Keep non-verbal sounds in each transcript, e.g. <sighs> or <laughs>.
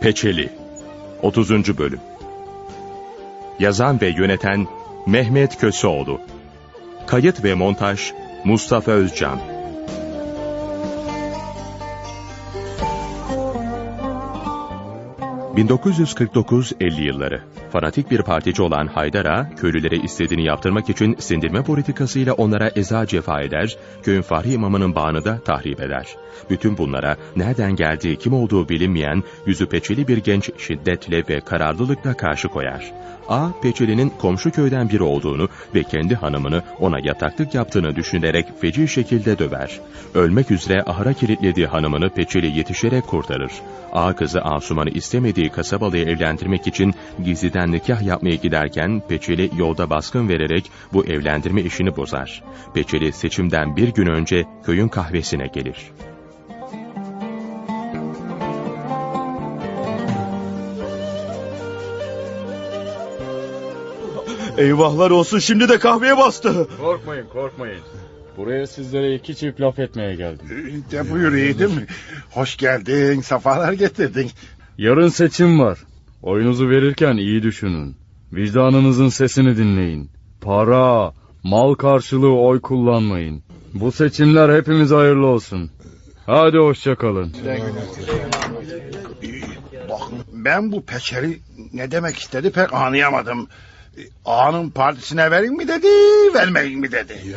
Peçeli 30. Bölüm Yazan ve yöneten Mehmet Köseoğlu Kayıt ve montaj Mustafa Özcan 1949-50 yılları. Fanatik bir partici olan Haydar Ağa, köylülere istediğini yaptırmak için sindirme politikasıyla onlara eza cefa eder, köyün fahri imamının bağını da tahrip eder. Bütün bunlara nereden geldiği, kim olduğu bilinmeyen, yüzü peçeli bir genç şiddetle ve kararlılıkla karşı koyar. A, Peçeli'nin komşu köyden biri olduğunu ve kendi hanımını ona yataklık yaptığını düşünerek feci şekilde döver. Ölmek üzere ahıra kilitlediği hanımını Peçeli yetişerek kurtarır. A kızı Asuman'ı istemediği kasabalıyı evlendirmek için gizliden nikah yapmaya giderken Peçeli yolda baskın vererek bu evlendirme işini bozar. Peçeli seçimden bir gün önce köyün kahvesine gelir. Eyvahlar olsun şimdi de kahveye bastı. Korkmayın korkmayın. Buraya sizlere iki çift laf etmeye geldim. De buyur yiğidim. Hoş geldin, safalar getirdin. Yarın seçim var. Oyunuzu verirken iyi düşünün. Vicdanınızın sesini dinleyin. Para, mal karşılığı oy kullanmayın. Bu seçimler hepimiz hayırlı olsun. Hadi hoşçakalın. Bakın ben bu peçeri ne demek istedi pek anlayamadım. Ağanın partisine verin mi dedi, vermeyin mi dedi.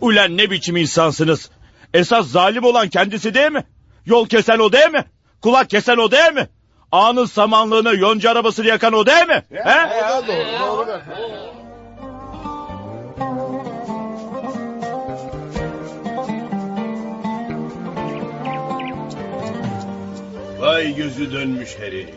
Ulan ne biçim insansınız? Esas zalim olan kendisi değil mi? Yol kesen o değil mi? Kulak kesen o değil mi? Ağanın samanlığını yonca arabasını yakan o değil mi? He? Vay gözü dönmüş herif.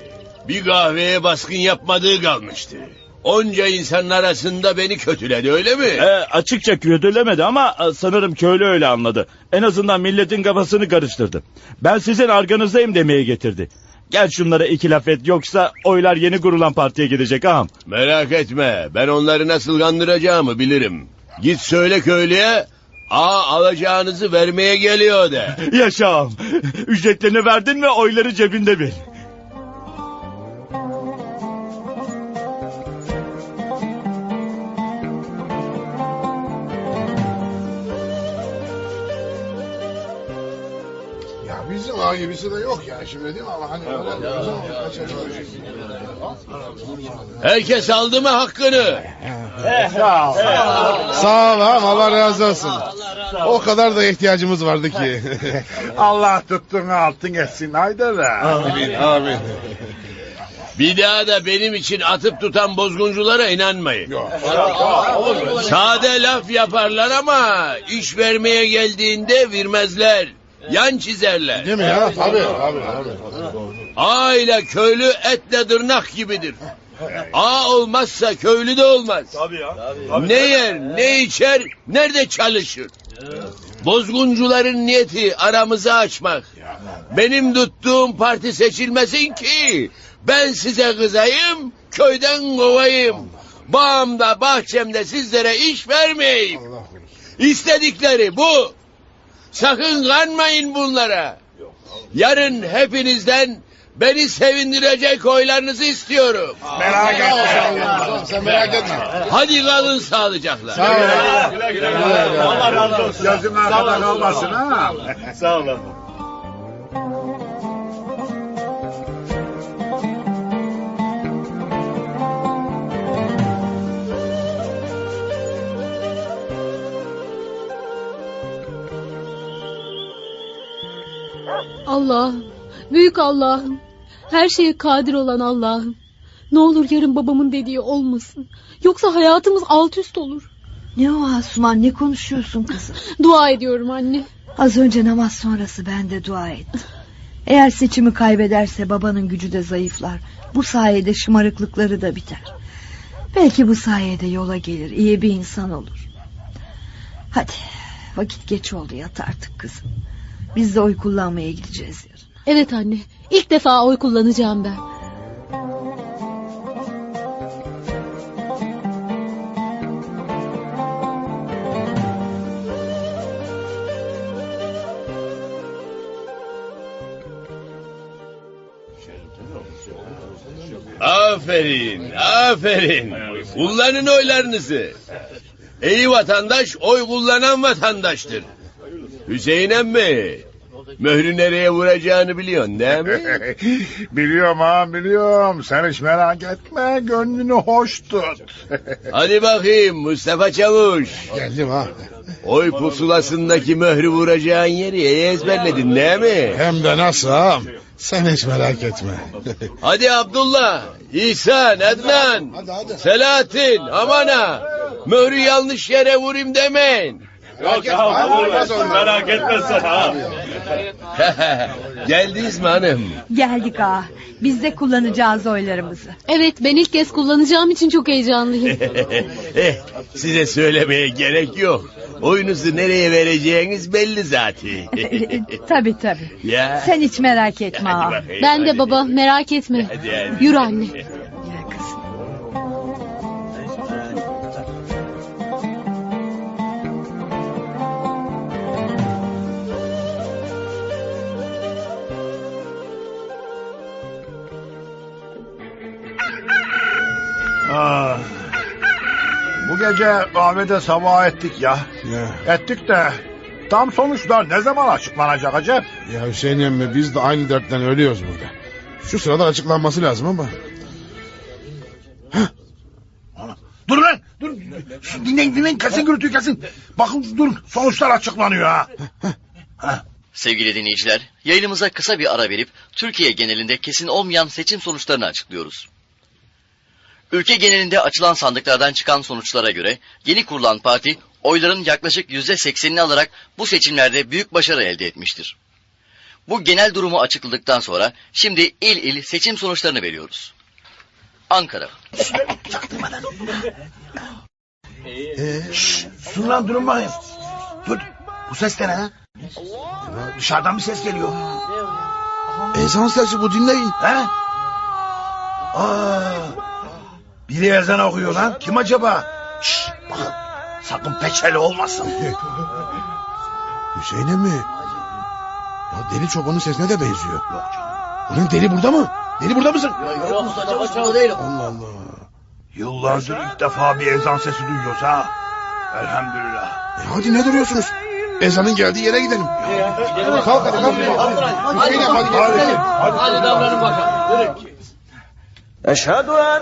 Bir kahveye baskın yapmadığı kalmıştı. Onca insanın arasında beni kötüledi öyle mi? E, açıkça kötülemedi ama e, sanırım köylü öyle anladı. En azından milletin kafasını karıştırdı. Ben sizin arkanızdayım demeye getirdi. Gel şunlara iki laf et yoksa oylar yeni kurulan partiye gidecek ağam. Merak etme ben onları nasıl kandıracağımı bilirim. Git söyle köylüye Aa alacağınızı vermeye geliyor de. <laughs> Yaşa ağam. Ücretlerini verdin mi oyları cebinde bil. Bizim ağa gibisi de yok ya şimdi değil mi ama hani Herkes aldı mı hakkını? Sağ ol ağam Allah razı olsun. O kadar da ihtiyacımız vardı ki. Allah tuttuğunu altın etsin Haydar ağa. amin amin. Bir daha da benim için atıp tutan bozgunculara inanmayın. Sade laf yaparlar ama iş vermeye geldiğinde vermezler. Yan çizerler. Değil mi ya? Tabii tabii. tabii. Aile köylü etle tırnak gibidir. A olmazsa köylü de olmaz. Tabii ya. Ne yer, ne içer, nerede çalışır? Bozguncuların niyeti aramızı açmak. Benim tuttuğum parti seçilmesin ki ben size kızayım, köyden kovayım. Bağımda, bahçemde sizlere iş vermeyeyim. İstedikleri bu. Sakın kanmayın bunlara. Yarın hepinizden beni sevindirecek oylarınızı istiyorum. Merak etme. Sen merak etme. Hadi kalın sağlıcakla. Allah razı olsun. Gözün arkada kalmasın ha. Sağ olun. Allah'ım, büyük Allah'ım, her şeye kadir olan Allah'ım. Ne olur yarın babamın dediği olmasın. Yoksa hayatımız alt üst olur. Ne o Asuman ne konuşuyorsun kızım? <laughs> Dua ediyorum anne. Az önce namaz sonrası ben de dua ettim. Eğer seçimi kaybederse babanın gücü de zayıflar. Bu sayede şımarıklıkları da biter. Belki bu sayede yola gelir iyi bir insan olur. Hadi vakit geç oldu yat artık kızım. Biz de oy kullanmaya gideceğiz yarın. Evet anne. İlk defa oy kullanacağım ben. Aferin, aferin. Kullanın oylarınızı. İyi vatandaş oy kullanan vatandaştır. Hüseyin emmi mührü nereye vuracağını biliyorsun değil mi? <laughs> biliyorum ağam biliyorum. Sen hiç merak etme. Gönlünü hoş tut. <laughs> Hadi bakayım Mustafa Çavuş. Geldim ha. Oy pusulasındaki mührü vuracağın yeri ezberledin değil mi? Hem de nasıl ağam. Sen hiç merak etme. <laughs> Hadi Abdullah, İhsan, Adnan, Hadi, hadi. Selahattin, aman ha. Mührü yanlış yere vurayım demeyin. Yok ya merak etme sen ha. <laughs> Geldiniz mi hanım? Geldik ağa. Biz de kullanacağız oylarımızı. Evet ben ilk kez kullanacağım için çok heyecanlıyım. <laughs> eh, size söylemeye gerek yok. Oyunuzu nereye vereceğiniz belli zaten. <laughs> tabii tabii. ya. Sen hiç merak etme Hadi ağa. bakayım, Ben de hadi. baba merak etme. Hadi, hadi. Yürü anne. Gece kahvede sabah ettik ya. ya, Ettik de tam sonuçlar ne zaman açıklanacak acaba? ya Hüseyin emmi biz de aynı dertten ölüyoruz burada. Şu sırada açıklanması lazım ama. Dur lan dur. Şu Dinleyin dinleyin kesin gürültüyü kesin. Bakın dur sonuçlar açıklanıyor ha. Sevgili dinleyiciler, yayınımıza kısa bir ara verip Türkiye genelinde kesin olmayan seçim sonuçlarını açıklıyoruz. Ülke genelinde açılan sandıklardan çıkan sonuçlara göre yeni kurulan parti oyların yaklaşık yüzde seksenini alarak bu seçimlerde büyük başarı elde etmiştir. Bu genel durumu açıkladıktan sonra şimdi il il seçim sonuçlarını veriyoruz. Ankara, Dur lan durun bakayım. Dur. Bu ses ne ha? Dışarıdan bir ses geliyor. Ezan sesi bu dinleyin. He? Aa, biri ezan okuyor lan. Kim acaba? Şşş bakın. Sakın peçeli olmasın. Hüseyin'e mi? Ya deli çobanın sesine de benziyor. Yok canım. Ulan deli burada mı? Deli burada mısın? Yok, yok Mustafa Çavuş değilim. Allah Allah. Yıllardır ilk defa bir ezan sesi duyuyoruz ha. Elhamdülillah. E hadi ne duruyorsunuz? Ezanın geldiği yere gidelim. Ya, gidelim. Kalk hadi kalk. Hüseyin'e hadi gidelim. Hadi davranın bakalım. Yürü. Eşhedü en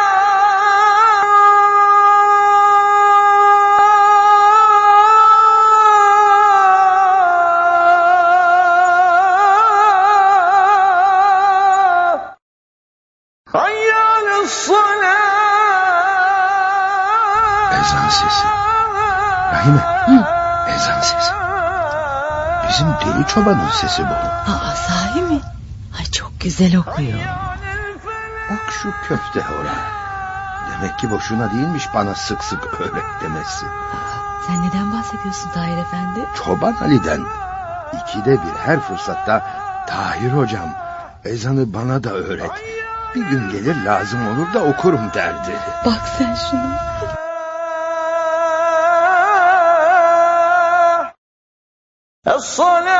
çobanın sesi bu. Aa sahi mi? Ay çok güzel okuyor. Bak şu köfte ora. Demek ki boşuna değilmiş bana sık sık öğret demesi. Sen neden bahsediyorsun Tahir Efendi? Çoban Ali'den. İkide bir her fırsatta Tahir hocam ezanı bana da öğret. Bir gün gelir lazım olur da okurum derdi. Bak sen şuna. الصلاة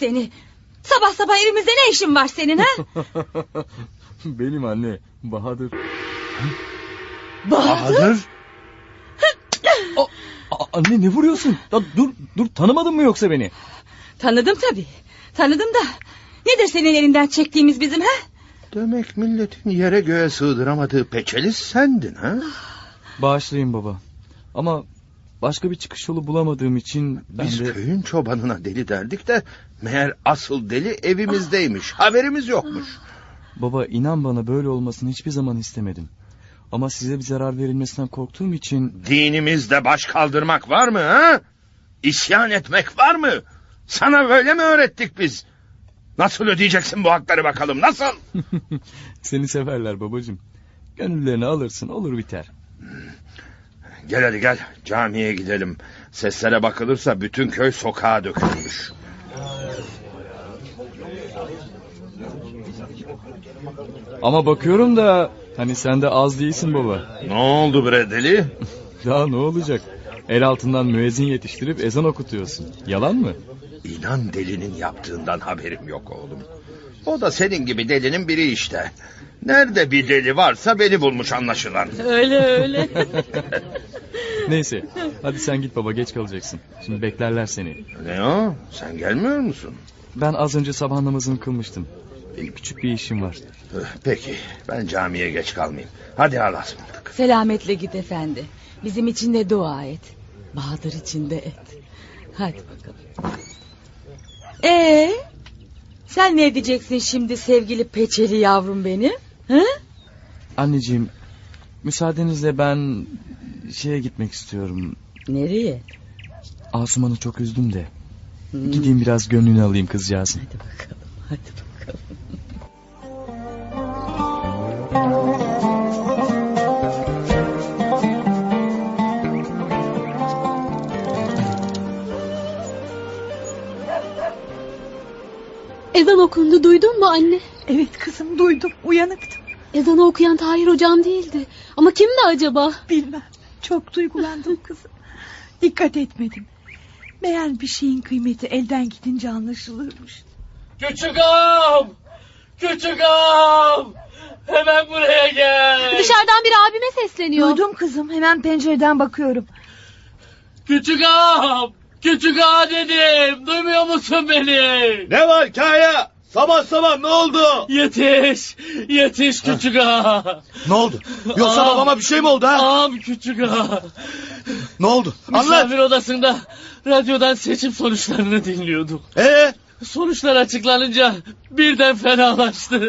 seni. Sabah sabah evimizde ne işin var senin ha? <laughs> Benim anne Bahadır. Bahadır. <laughs> A- anne ne vuruyorsun? Ya dur dur tanımadın mı yoksa beni? Tanıdım tabii. Tanıdım da Nedir senin elinden çektiğimiz bizim ha? Demek milletin yere göğe sığdıramadığı peçeli sendin ha? <sighs> Bağışlayın baba. Ama başka bir çıkış yolu bulamadığım için ben Biz de... köyün çobanına deli derdik de meğer asıl deli evimizdeymiş. Haberimiz yokmuş. Baba inan bana böyle olmasını hiçbir zaman istemedim. Ama size bir zarar verilmesinden korktuğum için... Dinimizde baş kaldırmak var mı ha? İsyan etmek var mı? Sana böyle mi öğrettik biz? Nasıl ödeyeceksin bu hakları bakalım nasıl? <laughs> Seni severler babacığım. Gönüllerini alırsın olur biter. Gel hadi gel camiye gidelim. Seslere bakılırsa bütün köy sokağa dökülmüş. Ama bakıyorum da hani sen de az değilsin baba. Ne oldu bre deli? <laughs> Daha ne olacak? El altından müezzin yetiştirip ezan okutuyorsun. Yalan mı? İnan delinin yaptığından haberim yok oğlum. O da senin gibi delinin biri işte. Nerede bir deli varsa beni bulmuş anlaşılan. Öyle öyle. <laughs> <laughs> Neyse hadi sen git baba geç kalacaksın. Şimdi beklerler seni. Ne o? Sen gelmiyor musun? Ben az önce sabah namazını kılmıştım. Benim küçük bir işim var. Eh, Peki ben camiye geç kalmayayım. Hadi Allah'a ısmarladık. Selametle git efendi. Bizim için de dua et. Bahadır için de et. Hadi bakalım. Ee, sen ne edeceksin şimdi sevgili peçeli yavrum benim? Hı? Anneciğim müsaadenizle ben şeye gitmek istiyorum. Nereye? Asuman'ı çok üzdüm de. Gideyim biraz gönlünü alayım kızcağızın. Hadi bakalım, hadi bakalım. Ezan okundu duydun mu anne? Evet kızım duydum uyanıktım. Ezanı okuyan Tahir hocam değildi. Ama kimdi acaba? Bilmem çok duygulandım kızım. Dikkat etmedim. Meğer bir şeyin kıymeti elden gidince anlaşılırmış. Küçük ağam! Küçük ağam! Hemen buraya gel! Dışarıdan biri abime sesleniyor. Duydum kızım hemen pencereden bakıyorum. Küçük ağam! Küçük ağa dedim! Duymuyor musun beni? Ne var Kaya? Sabah sabah ne oldu? Yetiş! Yetiş küçük ağa! Ne oldu? Yoksa Ağam. babama bir şey mi oldu ha? Ağam küçük ağa! Ne oldu? Anlat. Misafir odasında radyodan seçim sonuçlarını dinliyorduk. Ee? Sonuçlar açıklanınca birden fenalaştı.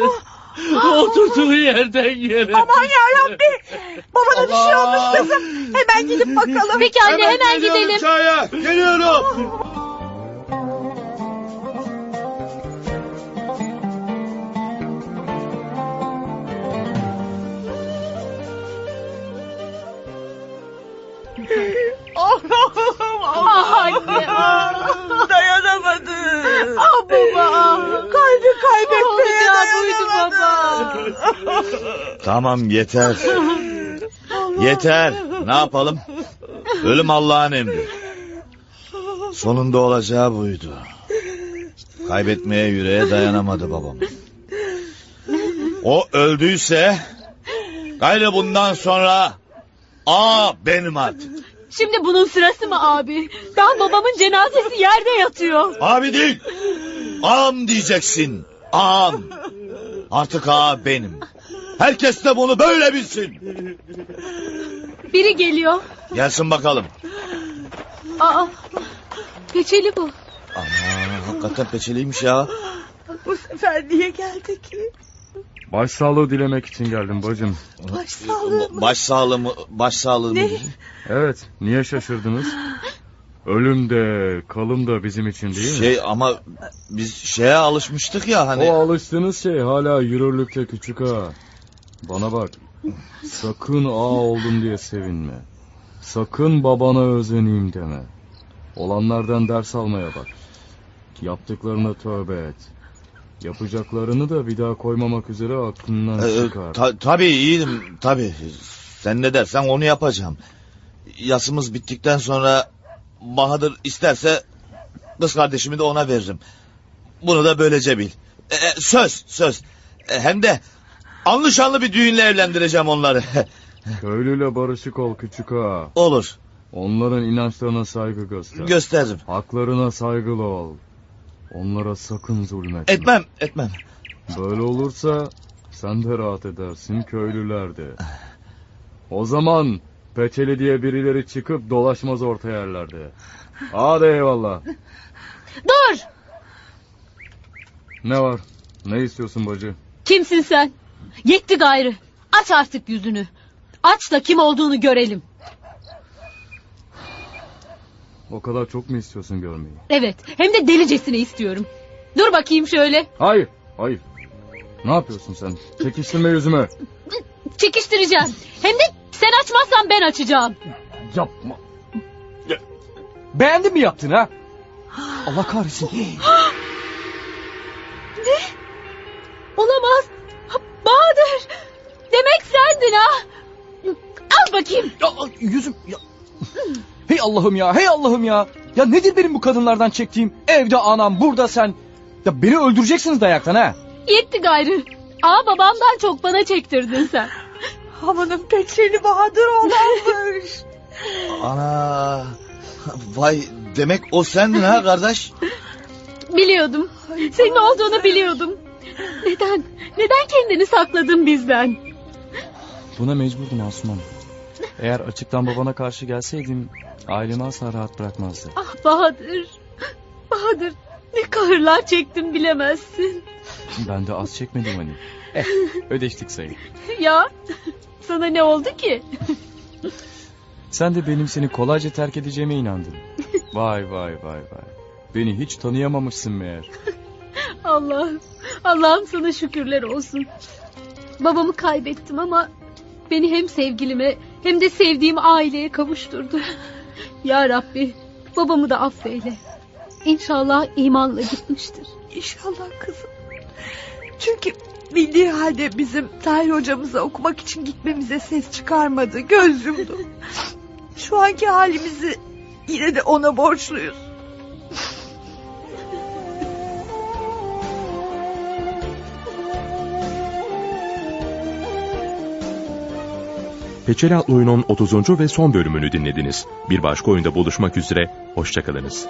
Oturduğu yerden yere. Aman yarabbi. Babana bir şey olmuş kızım. Hemen gidip bakalım. Peki anne hemen, geliyorum gidelim. Kaya. Geliyorum. Allah'ım Ah <laughs> anne. Dayanamadım. Ah baba. Kalbi kaybetmeye dayanamadım. Tamam yeter. Yeter. Ne yapalım? Ölüm Allah'ın emri. Sonunda olacağı buydu. Kaybetmeye yüreğe dayanamadı babam. O öldüyse gayrı bundan sonra a benim artık. Şimdi bunun sırası mı abi? Daha babamın cenazesi yerde yatıyor. Abi değil. Ağam diyeceksin. Ağam. Artık ağa benim. Herkes de bunu böyle bilsin. Biri geliyor. Gelsin bakalım. Aa, peçeli bu. Ana hakikaten peçeliymiş ya. Bu sefer niye geldi ki? Başsağlığı dilemek için geldim bacım. Başsağlığı mı? Baş sağlığı mı? Baş sağlığı mı? Ne? Evet niye şaşırdınız? Ölüm de kalım da bizim için değil mi? Şey ama biz şeye alışmıştık ya hani. O alıştığınız şey hala yürürlükte küçük ha. Bana bak. Sakın ağa oldum diye sevinme. Sakın babana özeneyim deme. Olanlardan ders almaya bak. Yaptıklarına tövbe et. Yapacaklarını da bir daha koymamak üzere aklından Ee, çıkar. ta- tabii iyiyim tabii. Sen ne dersen onu yapacağım. Yasımız bittikten sonra Bahadır isterse kız kardeşimi de ona veririm. Bunu da böylece bil. Ee, söz söz. Ee, hem de anlı şanlı bir düğünle evlendireceğim onları. <laughs> Köylüyle barışık ol küçük ha. Olur. Onların inançlarına saygı göster. Gösteririm. Haklarına saygılı ol. Onlara sakın zulmetme. Etmem, etmem. Böyle olursa sen de rahat edersin köylüler de. O zaman peçeli diye birileri çıkıp dolaşmaz orta yerlerde. Hadi eyvallah. Dur! Ne var? Ne istiyorsun bacı? Kimsin sen? Yetti gayrı. Aç artık yüzünü. Aç da kim olduğunu görelim. O kadar çok mu istiyorsun görmeyi? Evet hem de delicesine istiyorum. Dur bakayım şöyle. Hayır, hayır. Ne yapıyorsun sen? Çekiştirme yüzüme. Çekiştireceğim. Hem de sen açmazsan ben açacağım. Yapma. Beğendin mi yaptın ha? Allah kahretsin. <gasps> Ne? Olamaz. Bahadır. Demek sendin ha. Al bakayım. Ya, yüzüm... Ya. Hey Allah'ım ya, hey Allah'ım ya. Ya nedir benim bu kadınlardan çektiğim? Evde anam, burada sen. Ya beni öldüreceksiniz dayaktan ha. Yetti gayrı. Aa babamdan çok bana çektirdin sen. Amanın peçeli Bahadır olanmış. <laughs> Ana. Vay demek o sendin ha kardeş. Biliyordum. Senin olduğunu biliyordum. Neden? Neden kendini sakladın bizden? Buna mecburdum Asuman. Eğer açıktan babana karşı gelseydim ailemi asla rahat bırakmazdı. Ah Bahadır. Bahadır ne kahırlar çektim bilemezsin. Ben de az çekmedim hani. Eh ödeştik sayın. Ya sana ne oldu ki? Sen de benim seni kolayca terk edeceğime inandın. Vay vay vay vay. Beni hiç tanıyamamışsın meğer. Allah'ım. Allah'ım sana şükürler olsun. Babamı kaybettim ama beni hem sevgilime hem de sevdiğim aileye kavuşturdu. <laughs> Ya Rabbi babamı da affeyle. İnşallah imanla gitmiştir. İnşallah kızım. Çünkü bildiği halde bizim Tahir hocamıza okumak için gitmemize ses çıkarmadı. Göz yumdu. <laughs> Şu anki halimizi yine de ona borçluyuz. Peçeli adlı oyunun 30. ve son bölümünü dinlediniz. Bir başka oyunda buluşmak üzere, hoşçakalınız.